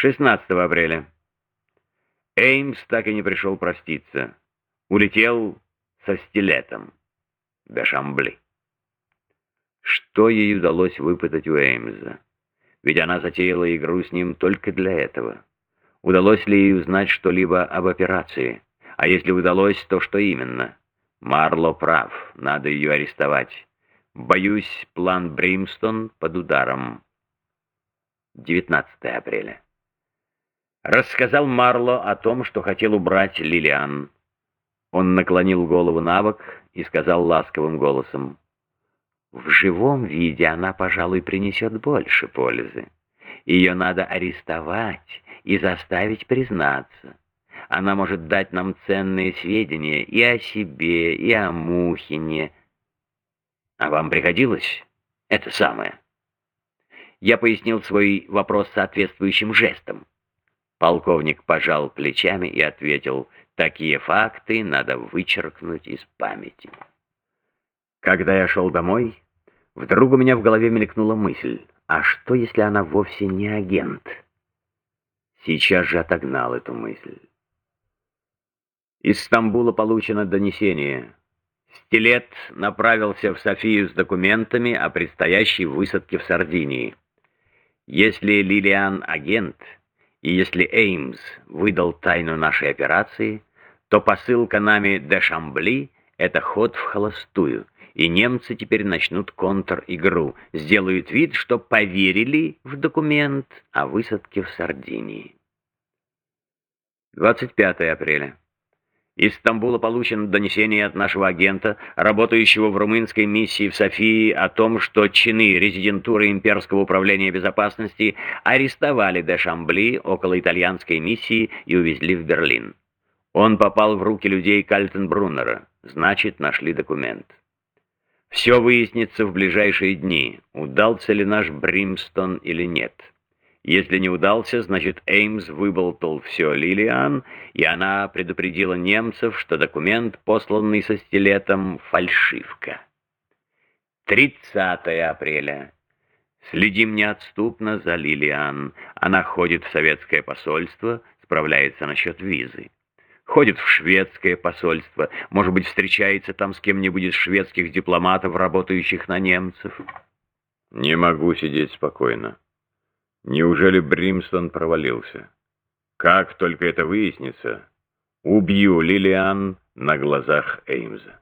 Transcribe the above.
16 апреля. Эймс так и не пришел проститься. Улетел со стилетом до Шамбли. Что ей удалось выпытать у Эймса? Ведь она затеяла игру с ним только для этого. Удалось ли ей узнать что-либо об операции? А если удалось, то что именно? Марло прав, надо ее арестовать. Боюсь, план Бримстон под ударом. 19 апреля. Рассказал Марло о том, что хотел убрать Лилиан. Он наклонил голову на бок и сказал ласковым голосом, «В живом виде она, пожалуй, принесет больше пользы. Ее надо арестовать и заставить признаться. Она может дать нам ценные сведения и о себе, и о Мухине. А вам приходилось это самое?» Я пояснил свой вопрос соответствующим жестом. Полковник пожал плечами и ответил, такие факты надо вычеркнуть из памяти. Когда я шел домой, вдруг у меня в голове мелькнула мысль, а что, если она вовсе не агент? Сейчас же отогнал эту мысль. Из Стамбула получено донесение. Стилет направился в Софию с документами о предстоящей высадке в Сардинии. Если Лилиан агент, и если Эймс выдал тайну нашей операции, то посылка нами до Шамбли — это ход в холостую, и немцы теперь начнут контр-игру, сделают вид, что поверили в документ о высадке в Сардинии. 25 апреля. Из Стамбула получено донесение от нашего агента, работающего в румынской миссии в Софии, о том, что чины резидентуры Имперского управления безопасности арестовали де Шамбли около итальянской миссии и увезли в Берлин. Он попал в руки людей Кальтенбруннера, значит, нашли документ. Все выяснится в ближайшие дни, удался ли наш Бримстон или нет. Если не удался, значит Эймс выболтал все Лилиан, и она предупредила немцев, что документ, посланный со стилетом, фальшивка. 30 апреля. Следим неотступно за Лилиан. Она ходит в советское посольство, справляется насчет визы. Ходит в шведское посольство, может быть, встречается там с кем-нибудь из шведских дипломатов, работающих на немцев. Не могу сидеть спокойно. Неужели Бримстон провалился? Как только это выяснится, убью Лилиан на глазах Эймза.